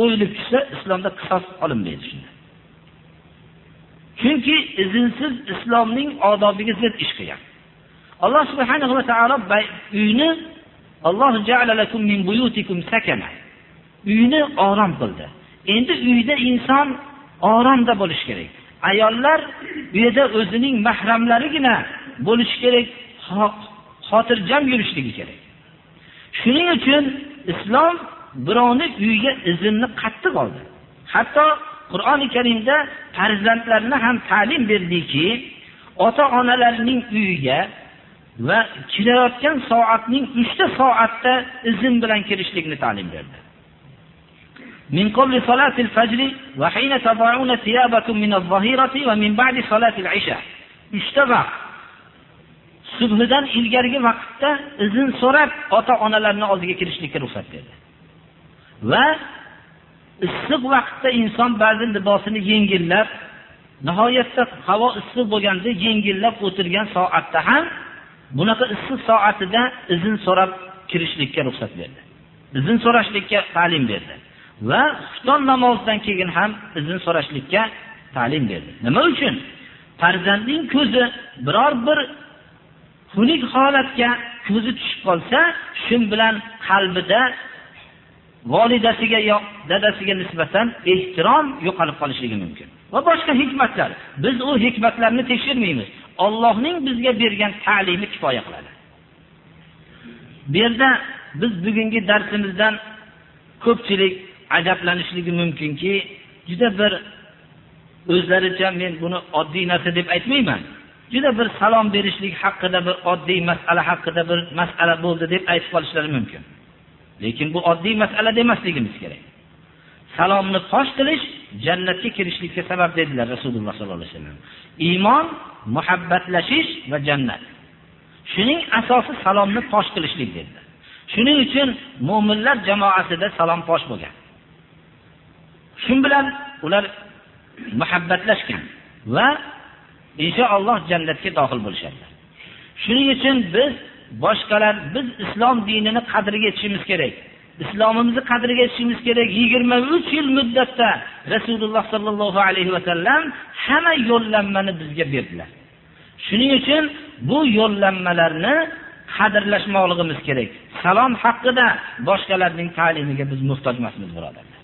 o'yilib tushsa islomda qisos olinmaydi shunda chunki izinsiz islomning odobiga zid ish qilgan. Alloh subhanahu va taolo uyni alloh uyni orom qildi. Endi uyda inson oromda bo'lishi kerak. Ayollar uyda o'zining mahramlarigina bo'lishi kerak xotirjam yurishligi kerak. Shuning uchun islom birovni uyiga izinni qattiq oldi hatto qur'oni karimda farzandlarni ham ta'lim berdiki ota onalarning uyiga va kirayotgan soatning uchta soatda izn bilan kirishlikni ta'lim berdi من قبل صلاة الفجر وحين تضعون ثيابكم من الظهيرة ومن بعد صلاة العشاء uchta vaqt subhidan ilgarigi vaqtda izn so'rab ota onalarni oldiga kirishlikka ruxsat berdi Va issiq vaqtda inson ba'zi libosini yengillab nihoyatda havo issiq bo'lganda yengillab o'tirgan soatda ham bunaqa issiq soatida izn so'rab kirishlikka ruxsat berdi. Izn so'rashlikka ta'lim berdi. Va xufton namozidan keyin ham izn so'rashlikka ta'lim berdi. Nima uchun? Farzandning ko'zi biror bir xunuk holatga ko'zi tushib qolsa shu bilan qalbida volidasiga yo dadasiga nisbatan ehtirom yo'qolib qolishligi mumkin. Va boshqa hikmatlar. Biz u hikmatlarni tekshirmaymiz. Allohning bizga bergan ta'limi kifoya qiladi. Bu yerda biz bugungi darsimizdan ko'pchilik ajablanishligi mumkinki juda bir o'zlaricha men buni oddiy narsa deb aytmayman. Juda bir salom berishlik haqida bir oddiy masala haqida bir masala bo'ldi deb aytib qolishlari mumkin. Lekin bu oddiy masala demasligimiz kerak. Salomni fosh qilish jannatga kirishlikka sabab dedilar rasululloh sollallohu alayhi vasallam. Iymon muhabbatlashish va jannat. Shuning asosi salomni fosh qilishlik dedilar. Shuning uchun mu'minlar jamoasida salom fosh bo'lgan. Shu bilan ular muhabbatlashgan va inshaalloh jannatga daxil bo'lishadilar. Shuning uchun biz boshqalar biz islom dinini qadriga yetishimiz kerak. Islomimizni qadriga yetishimiz kerak yigirma uch yil muddatda rasululloh sollallohu alayhi vasallam hamma yo'llanmani bizga berdilar. Shuning uchun bu yo'llanmalarni qadrlashmoqligimiz kerak. Salom haqida boshqalarning ta'limiga biz muhtoj emasmiz birodarlar.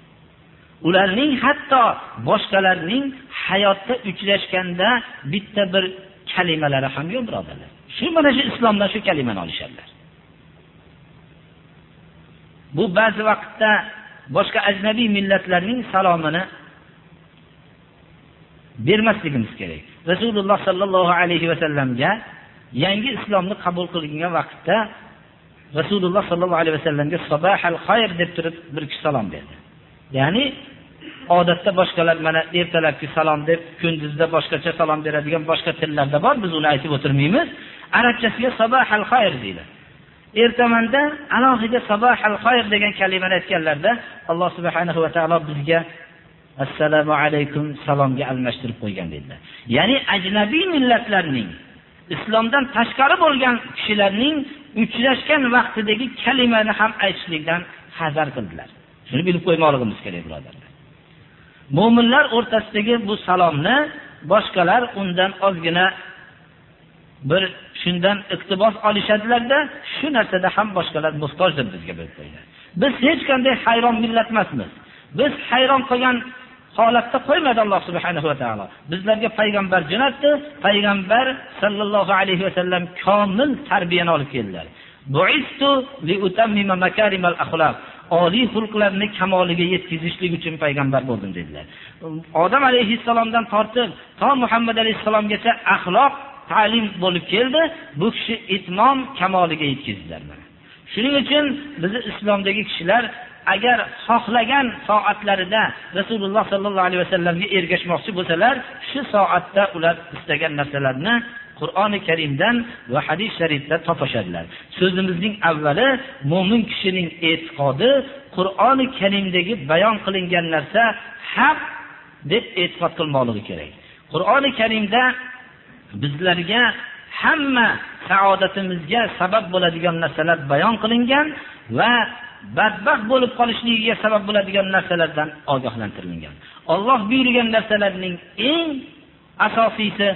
Ularning hatto boshqalarning hayotda uchrashganda bitta bir kalimalari ham yo'q birodarlar. Shu mana shu islomdan shu kalimani olishadilar. Bu ba'zi vaqtda boshqa ajnabiy millatlarning salomini bermasligimiz kerak. Rasululloh sallallohu alayhi va sallamga yangi islomni qabul qilgan vaqtda rasululloh sallallohu alayhi va sallamga sabahal xayr deb turib bir kishi salom berdi. Ya'ni odatda boshqalar mana ertalabki salom deb kunduzda boshqacha salom beradigan boshqa tillarda bor biz uni aytib o'tirmaymiz. Arabchasiga sabahal xayr deydi. Ertamanda alohida sabahal xayr degan kalimani aytganlarda alloh subhanahu va taolo bizga assalomu alaykum salomga almashtirib qo'ygan dedilar. Ya'ni ajnabiy millatlarning islomdan tashqari bo'lgan kishilarning uchrashgan vaqtidagi kalimani ham aytishlikdan hazar qildilar. Shuni bilib qo'ymoqligimiz kerak birodarlar. Mo'minlar o'rtasidagi bu salomni boshqalar undan ozgina bir shundan iqtibos olishadilarda shu narsada ham boshqalar muhtojdir bizga bilib biz hech qanday hayron millat emasmiz. Biz hayron qolgan holatda qo'ymadi alloh subhanahu va taolo. Bizlarga payg'ambar jo'natdi payg'ambar sollallohu alayhi vasallam komil tarbiyani olib keldilar. Oliy xulqlarni kamoliga yetkazishlik uchun payg'ambar bo'ldim dedilar. Odam alayhissalomdan tortib to muhammad alayhissalomgacha axloq ta'lim bo'lib keldi bu kishi itmom kamoliga yetkazdilar shuning uchun bizni islomdagi kishilar agar xohlagan soatlarida rasululloh sollallohu alayhi vasallamga ergashmoqchi bo'lsalar shu soatda ular istagan narsalarni qur'oni karimdan va hadis sharifda topishadilar. So'zimizning avvali mo'min kishining e'tiqodi qur'oni karimdagi bayon qilingan narsa haq deb e'tiqod qilmoqligi kerak. Qur'oni karimda bizlarga hamma saodatimizga sabab bo'ladigan narsalar bayon qilingan va badbaxt bo'lib qolishligiga sabab bo'ladigan narsalardan ogohlantirilgan. Olloh buyurgan narsalarning eng asosiysi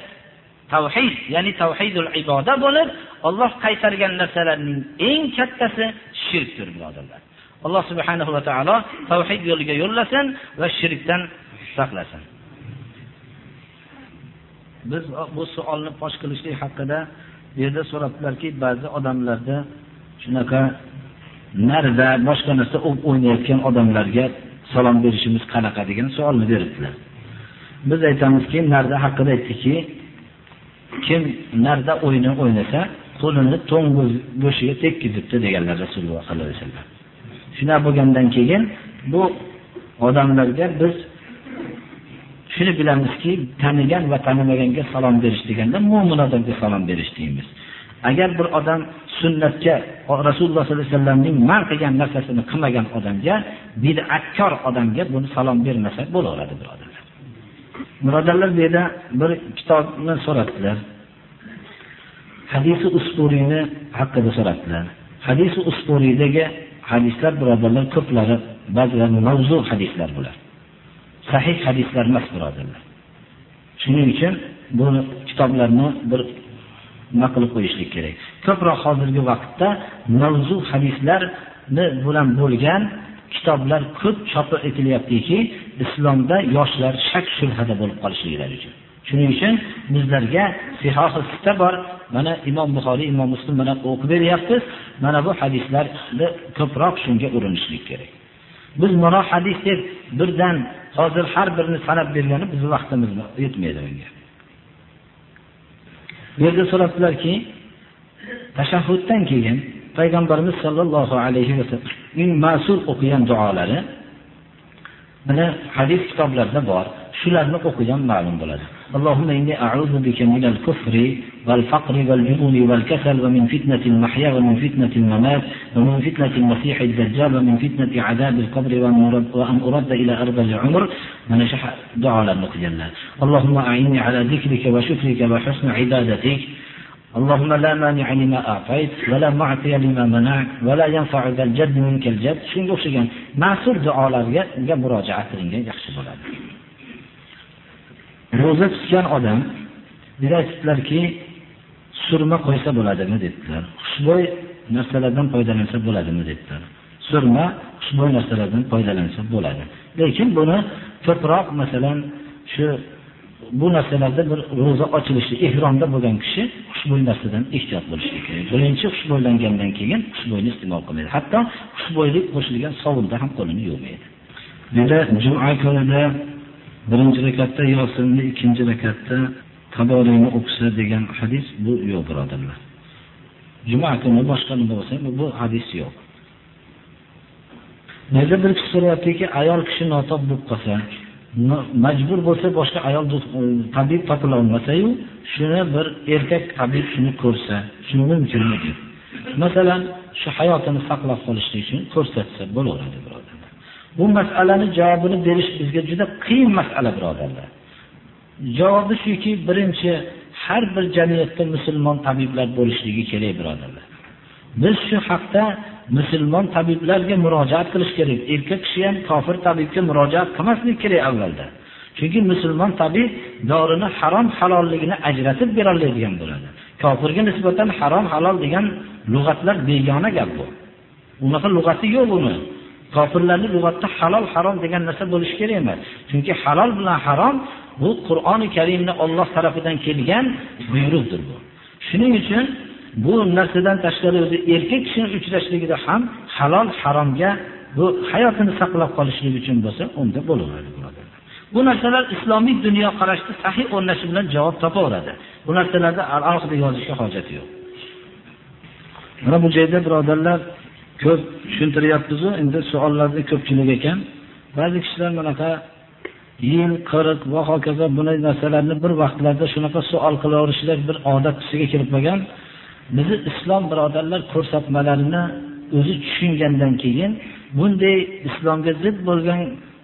tavhid ya'ni tavhidul iboda bo'lib olloh qaytargan narsalarning eng kattasi shirkdir birodarlar. Alloh subhanahu va taolo tavhid yo'liga yo'llasin va shirkdan saqlasin. Biz bu savolni fosh qilishlik haqida bu yerda so'rabdilarki ba'zi odamlarda shunaqa narda boshqa narsa o'p o'ynayotgan odamlarga salom berishimiz qanaqa degan savolni beribdilar. Biz aytamizki narda haqida aytdiki, kim narda o'yini o'ynasa qo'lini to'ng'iz go'shtiga tekkizibdi deganlar rasululloh sollallohu alayhi vasallam. Shunaqa bo'lgandan keyin bu odamlarga biz shuni bilamizki tanigan va tanimaganga salom berish deganda mo'min odamga salom berish deymiz. Agar bir odam sunnatga rasululloh sollallohu alayhi vasallamning man qilgan narsasini qilmagan odamga bid'atkor odamga buni salom bermasa bo'laveradi birodarlar birodarlar bu yerda bir kitobni so'rabdilar hadisi usturiyni haqida so'rabdilar hadisi usturiydagi hadislar birodarlar ko'plari ba'zilari mavzu hadislar bular. Sahih hadislar emas birodarlar. Shuning uchun bu kitoblarni bir nima qilib qo'yishlik kerak. Ko'proq hozirgi vaqtda mavzu hadislarni bilan bo'lgan kitoblar ko'p chop etilyaptiki islomda yoshlar shak shubhada bo'lib qolishliklari uchun. Shuning uchun bizlarga sihohi sita bor. Mana imom buxoriy imom muslim mana o'qib beryapmiz mana bu hadislarni ko'proq shunga urinishlik kerak. Biz mana hadis deb birdan hozir har birini sanab bergani bizni vaqtimiz yetmaydi bunga. Bu yerda so'rabdilarki tashahhuddan keyin payg'ambarimiz sollallohu alayhi vasallamning mas'ul o'qigan duolari mana hadis kitoblarida bor shularni o'qigan ma'lum bo'ladi. اللهم إني أعوذ بك من الكفر والفقر والجبن والكسل ومن فتنة المحيا ومن فتنة الممات ومن فتنة المسيح الدجال ومن فتنة عذاب القبر وأن أرد إلى أرض العمر. من شح دعاء للمقجلة اللهم أعني على ذكرك وشكرك وحسن عبادتك. اللهم لا مانع لما أعطيت ولا معطي لما منعت ولا ينفع ذا الجد منك الجد. shunga o'xshagan ma'sur duolarga murojaat qilingan yaxshi bo'ladi ro'za tutgan odam bir aytibdilarki surma qo'ysa bo'ladimi dedilar. Xushbo'y narsalardan foydalansa bo'ladimi dedilar. Surma xushbo'y narsalardan foydalansa bo'ladi. Lekin buni ko'proq masalan shu bu narsalarda bir ro'za ochilishi ehromda bo'lgan kishi xushbo'y narsadan ehtiyot bo'lishi kerak. Birinchi xushbo'ylangandan keyin xushbo'yni iste'mol qilmaydi. Hatto xushbo'ylik qo'shilgan sovunda ham qo'lini yuvmaydi. Bu juma kunida birinchi rakatda yosinni ikkinchi rakatda tabolini o'qisa degan hadis bu yo'q birodarlar juma kuni boshqa nima bo'lsa bu hadis yo'q Nega bir kishi so'rayaptiki, ayol kishi notob bo'lib qolsa, majbur bo'lsa boshqa ayol e, tabib topila olmasa-yu, shuni bir erkak tabib shuni ko'rsa, shuni mumkinmi deb. Masalan, shu hayotini saqlab qolishlik uchun ko'rsatsa bo'laveradi, birodarlar. Bu masalani javobini berish bizga juda qiyin masala, birodarlar. Javobi shuki, birinchi har bir jamiyatda musulmon tabiblar bo'lishligi kerak, birodarlar. Biz shu haqda musulmon tabiblarga murojaat qilish kerak. Erkak kishi ham kofir tabibga murojaat qilmaslik kerak avvalda. Chunki musulmon tabib dorini harom halolligini ajratib bera oladigan bo'ladi. Kofirga nisbatan harom halol degan lug'atlar begona gap bu. Unaqa lug'ati yo'q uni. Kafirlarni lug'atda halol harom degan narsa bo'lishi kerak emas. Chunki halol bilan harom bu Qur'oni Karimni Alloh tarafidan kelgan buyruqdir bu. Shuning uchun bu narsadan tashqari o'zi erkak kishining uchrashligida ham halol haromga bu hayotini saqlab qolishlik uchun bo'lsa, unda bo'laveradi birodarlar. Bu narsalar islomiy dunyo qarashda sahih o'rnashi bilan javob topaveradi. Bu narsalarda alohida yozishga hojat yo'q. Mana bu joyda birodarlar ko'p tushuntiryapmiz endi savollarning ko'pchilik ekan. Ba'zi kishilar bunaqa yil, qirq va hokazo bunday narsalarni bir vaqtlarda shunaqa savol qilaverishlar bir odat tusiga kirmagan. qolgan. bizni islom birodarlar ko'rsatmalarini o'zi tushungandan keyin bunday islomga zid bo'lgan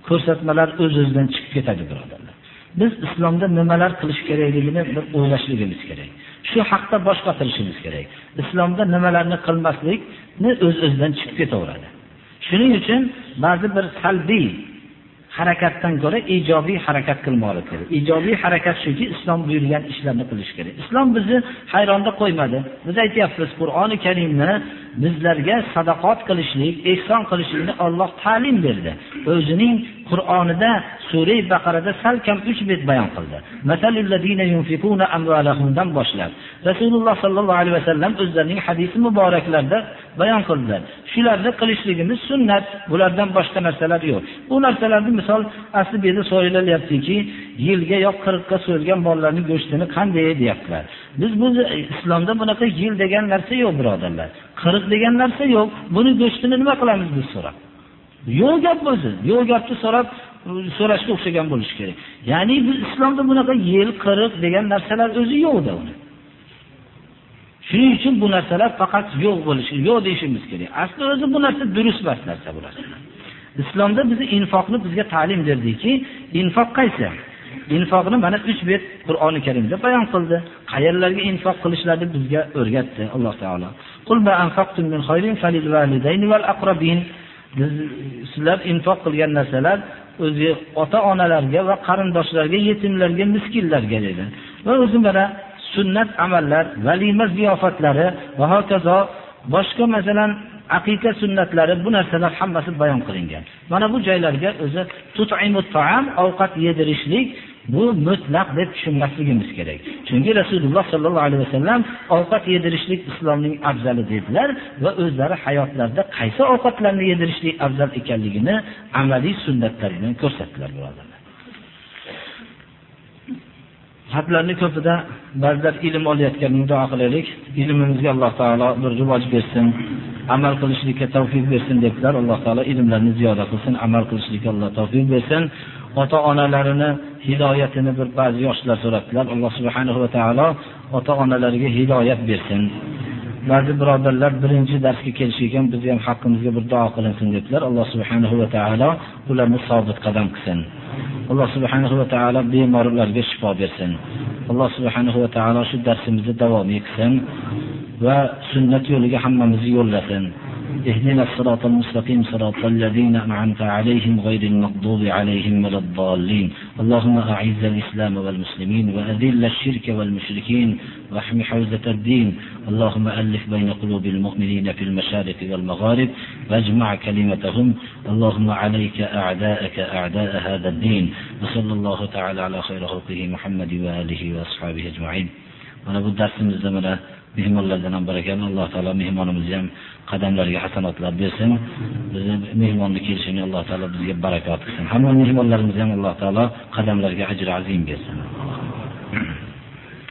ko'rsatmalar o'z o'zidan chiqib ketadi birodarlar. Biz islomda nimalar qilish kerakligini bir o'ylashligimiz kerak. Shu haqda bosh qotirishimiz kerak. Islomda nimalarni qilmaslikni o'z o'zidan chiqib ketaveradi. Shuning uchun ba'zi bir salbiy harakatdan ko'ra ijobiy harakat qilmoqlik kerak. Ijobiy harakat shuki, islom buyurgan ishlarni qilish kerak. Islom bizni hayronda qo'ymadi. Biz aytyapmiz, Qur'oni Karimni bizlarga sadaqat qilishlik, ehson qilishlikni Alloh ta'lim berdi. O'zining Qur'onida sura Baqarada salkam 3 bet bayon qildi. Masalul ladina yunfikuna amwalahumdan boshlab Rasululloh sallallohu alayhi vasallam o'zlarining hadisi muboraklarida bayon qildilar. Shularni qilishligimiz sunnat, bulardan boshqa narsalar yo'q. Bu narsalarni misol asli bu yerda so'ralyaptiki, yilga yo 40 ga so'rgan bolalarning go'shtini qanday deyaptilar. Biz bu islomda bunaqa yil degan narsa yo'q, birodarlar. 40 degan narsa yo'q. Buni go'shtini nima qilamiz deb so'rab? Yo'q gap o'zi. Yo'q gapni so'rab so'rashga o'xshagan bo'lishi kerak. Ya'ni biz islomda bunaqa yil 40 degan narsalar o'zi yo'qda uni. Shuning uchun bu narsalar faqat yo'q bo'lishi, yo'q deyishimiz kerak. Asli o'zi bu narsa durust emas narsa bu narsa. Islomda bizni infoqni bizga ta'lim berdiki, infoq qaysi? Infoqni mana 3 bet Qur'oni Karimda bayon qildi. Qayerlarga infoq qilishlarni bizga o'rgatdi Alloh taolo. Qul ma anfaqtum min khayrin falil validayni val aqrabin. Sizlar infoq qilgan narsalar o'zi ota-onalarga va qarindoshlarga, yetimlarga, miskinlarga dedi. Va o'zi mana sunnat amallar, valima ziyofatlari va hokazo boshqa masalan aqiqa sunnatlari bu narsalar hammasi bayon qilingan. Mana bu joylarga o'zi tut'imut ta'am ovqat yedirishlik bu mutlaq deb tushunmasligimiz kerak. Chunki Rasululloh sallallohu alayhi vasallam ovqat yedirishlik islomning afzali dedilar va o'zlari hayotlarida qaysi ovqatlarni yedirishlik afzal ekanligini amaliy sunnatlar bilan ko'rsatdilar, birodarlar. Xatlarning ko'pida ba'zilar ilm olayotganini duo qilaylik. Ilmimizga Alloh taolo bir rivoj bersin, amal qilishlikka tavfiq bersin debdilar. Alloh taolo ilmlarni ziyoda qilsin, amal qilishlikka Alloh tavfiq bersin. Ota-onalarini hidoyatini bir ba'zi yoshlar so'rabdilar. Alloh subhanahu va taolo ota-onalariga hidoyat bersin. Ba'zi birodarlar birinchi darsga kelishgan bizni ham haqqimizga bir duo qilinsin debdilar Alloh subhanahu va taolo ularni sobit qadam qilsin. Alloh subhanahu va taolo bemorlarga shifo bersin. Alloh subhanahu va taolo shu darsimizni davom etsin va sunnat yo'liga hammamizni yo'llasin. اهدنا الصراط المستقيم صراط الذين أنعمت عليهم غير المغضوب عليهم ولا الضالين. اللهم أعز الإسلام والمسلمين وأذل الشرك والمشركين وأحم حوزة الدين. اللهم ألف بين قلوب المؤمنين في المشارق والمغارب واجمع كلمتهم. اللهم عليك أعداءك أعداء هذا الدين. وصلى الله تعالى على خير خلقه محمد وآله وأصحابه أجمعين. mana bu darsimizda mana mehmonlardan ham barakani alloh taolo qadamlarga hasanotlar bersin. Bizni mehmonni kelishini alloh taolo bizga barakot qilsin. Hamma mehmonlarimizni ham alloh taolo qadamlarga ajri azim bersin.